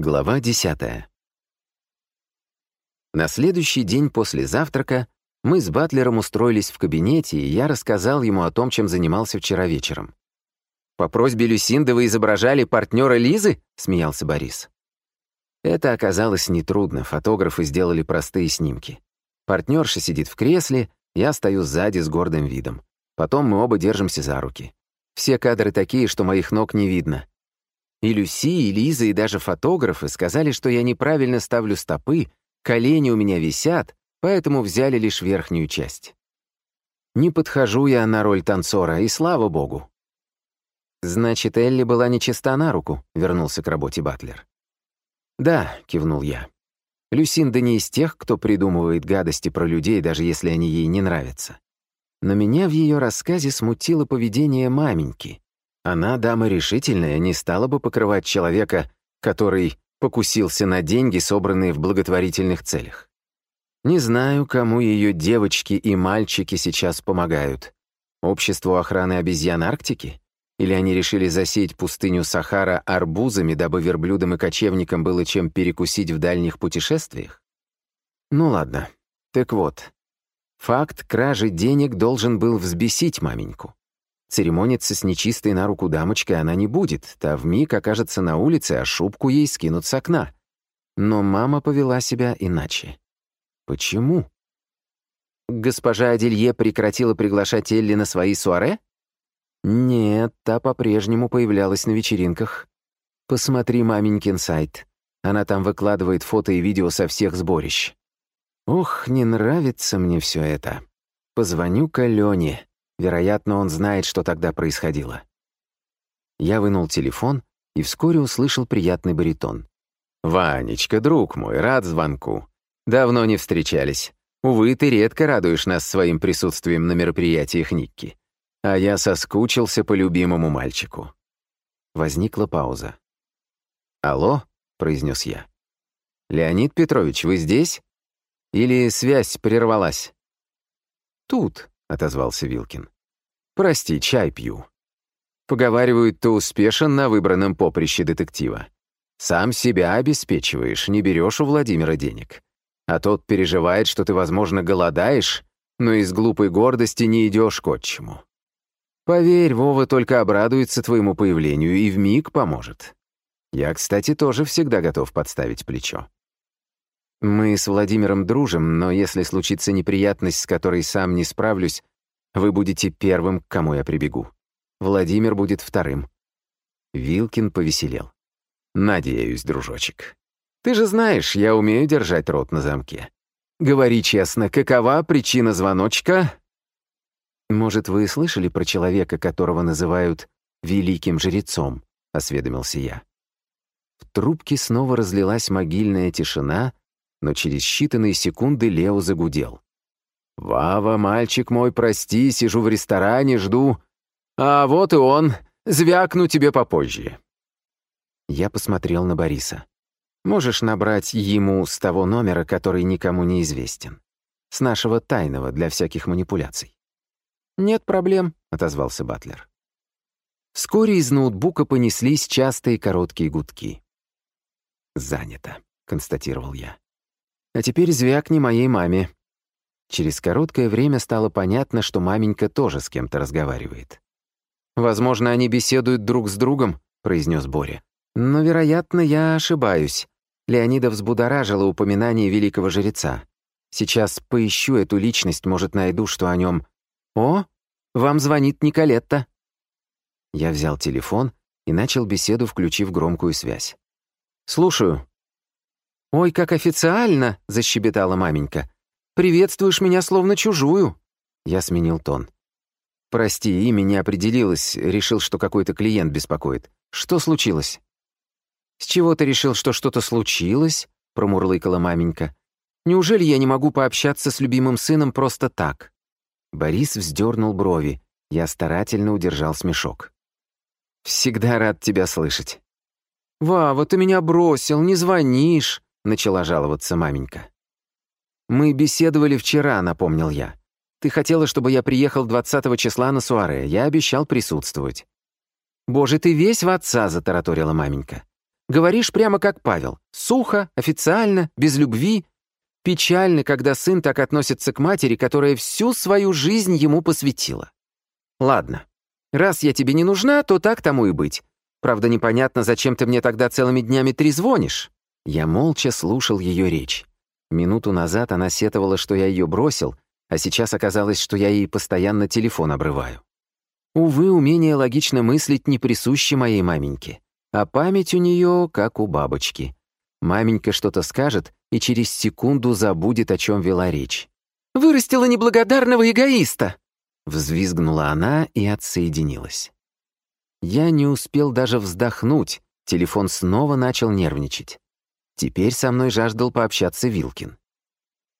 Глава десятая. На следующий день после завтрака мы с Батлером устроились в кабинете, и я рассказал ему о том, чем занимался вчера вечером. «По просьбе Люсинды вы изображали партнера Лизы?» — смеялся Борис. Это оказалось нетрудно, фотографы сделали простые снимки. Партнерша сидит в кресле, я стою сзади с гордым видом. Потом мы оба держимся за руки. Все кадры такие, что моих ног не видно. И Люси, и Лиза, и даже фотографы сказали, что я неправильно ставлю стопы, колени у меня висят, поэтому взяли лишь верхнюю часть. Не подхожу я на роль танцора, и слава богу. «Значит, Элли была нечиста на руку», — вернулся к работе Батлер. «Да», — кивнул я. Люсинда не из тех, кто придумывает гадости про людей, даже если они ей не нравятся. Но меня в ее рассказе смутило поведение маменьки. Она, дама решительная, не стала бы покрывать человека, который покусился на деньги, собранные в благотворительных целях. Не знаю, кому ее девочки и мальчики сейчас помогают. Обществу охраны обезьян Арктики? Или они решили засеять пустыню Сахара арбузами, дабы верблюдам и кочевникам было чем перекусить в дальних путешествиях? Ну ладно. Так вот, факт кражи денег должен был взбесить маменьку. Церемониться с нечистой на руку дамочкой она не будет, та вмиг окажется на улице, а шубку ей скинут с окна. Но мама повела себя иначе. Почему? Госпожа Аделье прекратила приглашать Элли на свои суаре? Нет, та по-прежнему появлялась на вечеринках. Посмотри маменькин сайт. Она там выкладывает фото и видео со всех сборищ. Ох, не нравится мне все это. Позвоню-ка Лёне. Вероятно, он знает, что тогда происходило. Я вынул телефон и вскоре услышал приятный баритон. «Ванечка, друг мой, рад звонку. Давно не встречались. Увы, ты редко радуешь нас своим присутствием на мероприятиях Никки. А я соскучился по любимому мальчику». Возникла пауза. «Алло?» — произнес я. «Леонид Петрович, вы здесь? Или связь прервалась?» «Тут», — отозвался Вилкин. «Прости, чай пью». Поговаривают, ты успешен на выбранном поприще детектива. Сам себя обеспечиваешь, не берешь у Владимира денег. А тот переживает, что ты, возможно, голодаешь, но из глупой гордости не идешь к отчиму. Поверь, Вова только обрадуется твоему появлению и вмиг поможет. Я, кстати, тоже всегда готов подставить плечо. Мы с Владимиром дружим, но если случится неприятность, с которой сам не справлюсь, вы будете первым, к кому я прибегу. Владимир будет вторым». Вилкин повеселел. «Надеюсь, дружочек. Ты же знаешь, я умею держать рот на замке. Говори честно, какова причина звоночка?» «Может, вы слышали про человека, которого называют великим жрецом?» — осведомился я. В трубке снова разлилась могильная тишина, но через считанные секунды Лео загудел. «Вава, мальчик мой, прости, сижу в ресторане, жду. А вот и он. Звякну тебе попозже». Я посмотрел на Бориса. «Можешь набрать ему с того номера, который никому не известен. С нашего тайного для всяких манипуляций». «Нет проблем», — отозвался Батлер. Вскоре из ноутбука понеслись частые короткие гудки. «Занято», — констатировал я. А теперь звякни моей маме». Через короткое время стало понятно, что маменька тоже с кем-то разговаривает. «Возможно, они беседуют друг с другом», — произнес Боря. «Но, вероятно, я ошибаюсь. Леонида взбудоражило упоминание великого жреца. Сейчас поищу эту личность, может, найду, что о нем. О, вам звонит Николетта». Я взял телефон и начал беседу, включив громкую связь. «Слушаю», «Ой, как официально!» — защебетала маменька. «Приветствуешь меня словно чужую!» Я сменил тон. «Прости, имя не определилось, решил, что какой-то клиент беспокоит. Что случилось?» «С чего ты решил, что что-то случилось?» — промурлыкала маменька. «Неужели я не могу пообщаться с любимым сыном просто так?» Борис вздернул брови. Я старательно удержал смешок. «Всегда рад тебя слышать». «Вава, ты меня бросил, не звонишь», — начала жаловаться маменька. «Мы беседовали вчера», — напомнил я. «Ты хотела, чтобы я приехал 20 числа на суаре. Я обещал присутствовать». «Боже, ты весь в отца», — затараторила маменька. Говоришь прямо как Павел. Сухо, официально, без любви. Печально, когда сын так относится к матери, которая всю свою жизнь ему посвятила. Ладно, раз я тебе не нужна, то так тому и быть. Правда, непонятно, зачем ты мне тогда целыми днями трезвонишь. Я молча слушал ее речь. Минуту назад она сетовала, что я ее бросил, а сейчас оказалось, что я ей постоянно телефон обрываю. Увы, умение логично мыслить не присуще моей маменьке, а память у нее как у бабочки. Маменька что-то скажет и через секунду забудет, о чем вела речь. «Вырастила неблагодарного эгоиста!» Взвизгнула она и отсоединилась. Я не успел даже вздохнуть, телефон снова начал нервничать. Теперь со мной жаждал пообщаться Вилкин.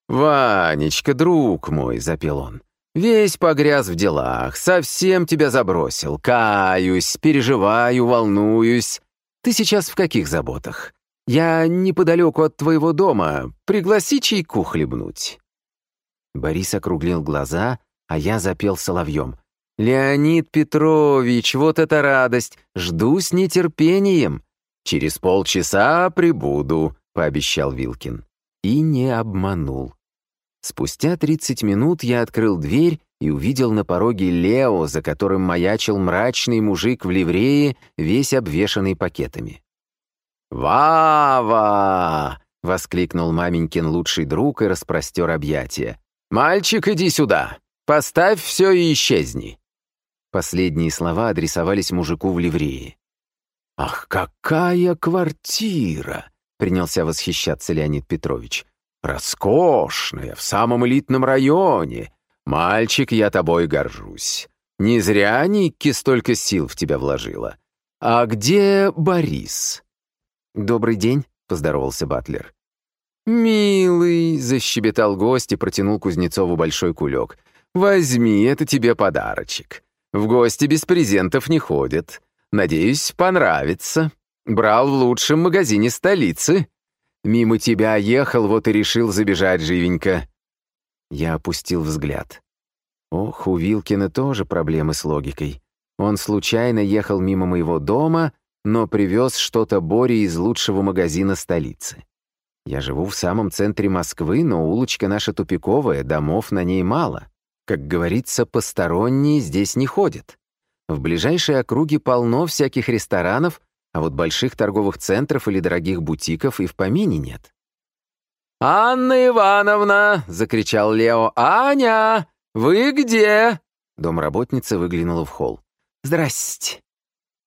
«Ванечка, друг мой», — запел он, — «весь погряз в делах, совсем тебя забросил, каюсь, переживаю, волнуюсь. Ты сейчас в каких заботах? Я неподалеку от твоего дома, пригласи чайку хлебнуть». Борис округлил глаза, а я запел соловьем. «Леонид Петрович, вот это радость! Жду с нетерпением!» «Через полчаса прибуду», — пообещал Вилкин. И не обманул. Спустя 30 минут я открыл дверь и увидел на пороге Лео, за которым маячил мрачный мужик в ливрее, весь обвешанный пакетами. «Вава!» — воскликнул маменькин лучший друг и распростер объятия. «Мальчик, иди сюда! Поставь все и исчезни!» Последние слова адресовались мужику в ливрее. «Ах, какая квартира!» — принялся восхищаться Леонид Петрович. Роскошная, в самом элитном районе. Мальчик, я тобой горжусь. Не зря Никки столько сил в тебя вложила. А где Борис?» «Добрый день», — поздоровался Батлер. «Милый», — защебетал гость и протянул Кузнецову большой кулек. «Возьми, это тебе подарочек. В гости без презентов не ходят. Надеюсь, понравится. Брал в лучшем магазине столицы. Мимо тебя ехал, вот и решил забежать живенько». Я опустил взгляд. Ох, у Вилкина тоже проблемы с логикой. Он случайно ехал мимо моего дома, но привез что-то Боре из лучшего магазина столицы. Я живу в самом центре Москвы, но улочка наша тупиковая, домов на ней мало. Как говорится, посторонние здесь не ходят. В ближайшей округе полно всяких ресторанов, а вот больших торговых центров или дорогих бутиков и в помине нет. «Анна Ивановна!» — закричал Лео. «Аня! Вы где?» Домработница выглянула в холл. «Здрасте!»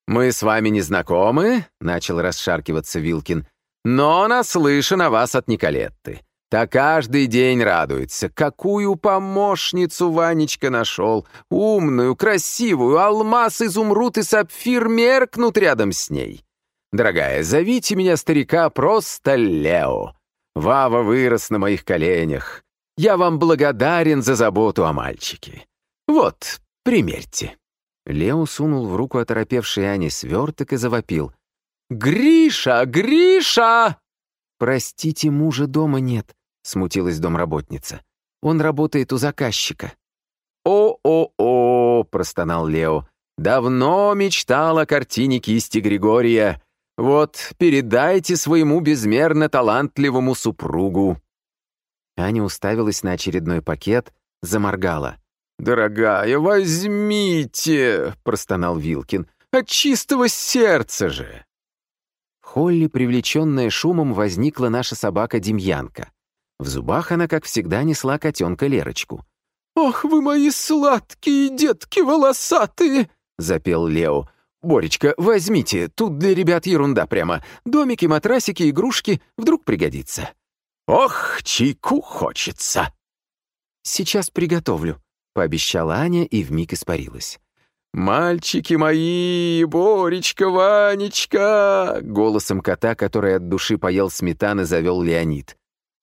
«Мы с вами не знакомы?» — начал расшаркиваться Вилкин. «Но наслышан о вас от Николетты. Так каждый день радуется. Какую помощницу Ванечка нашел. Умную, красивую, алмаз, изумруд и сапфир меркнут рядом с ней. Дорогая, зовите меня старика просто Лео. Вава вырос на моих коленях. Я вам благодарен за заботу о мальчике. Вот, примерьте». Лео сунул в руку оторопевшей Ане сверток и завопил. «Гриша! Гриша!» «Простите, мужа дома нет», — смутилась домработница. «Он работает у заказчика». «О-о-о!» — простонал Лео. «Давно мечтал о картине кисти Григория. Вот, передайте своему безмерно талантливому супругу». Аня уставилась на очередной пакет, заморгала. «Дорогая, возьмите!» — простонал Вилкин. «От чистого сердца же!» В холле, привлеченная шумом, возникла наша собака Демьянка. В зубах она, как всегда, несла котенка Лерочку. «Ох, вы мои сладкие детки волосатые!» — запел Лео. «Боречка, возьмите, тут для ребят ерунда прямо. Домики, матрасики, игрушки, вдруг пригодится». «Ох, чайку хочется!» «Сейчас приготовлю», — пообещала Аня и вмиг испарилась. «Мальчики мои, Боречка, Ванечка!» Голосом кота, который от души поел сметаны, завел Леонид.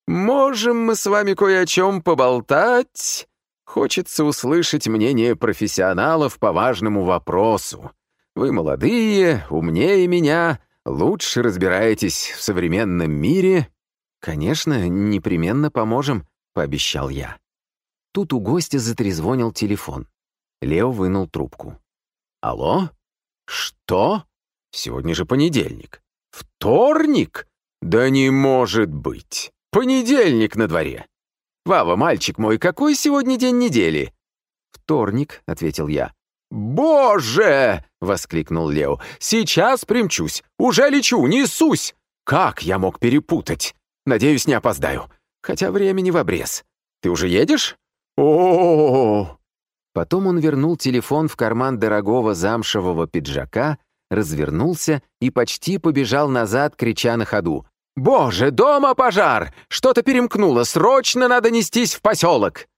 «Можем мы с вами кое о чем поболтать? Хочется услышать мнение профессионалов по важному вопросу. Вы молодые, умнее меня, лучше разбираетесь в современном мире». «Конечно, непременно поможем», — пообещал я. Тут у гостя затрезвонил телефон. Лео вынул трубку. «Алло? Что? Сегодня же понедельник. Вторник? Да не может быть. Понедельник на дворе. Вава, мальчик мой, какой сегодня день недели? Вторник, ответил я. «Боже!» — воскликнул Лео. «Сейчас примчусь! Уже лечу! Несусь! Как я мог перепутать? Надеюсь, не опоздаю. Хотя времени в обрез. Ты уже едешь? о, -о, -о, -о Потом он вернул телефон в карман дорогого замшевого пиджака, развернулся и почти побежал назад, крича на ходу. «Боже, дома пожар! Что-то перемкнуло! Срочно надо нестись в поселок!»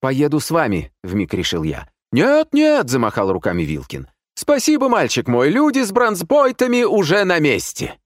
«Поеду с вами», — вмиг решил я. «Нет-нет», — замахал руками Вилкин. «Спасибо, мальчик мой, люди с бронзбойтами уже на месте».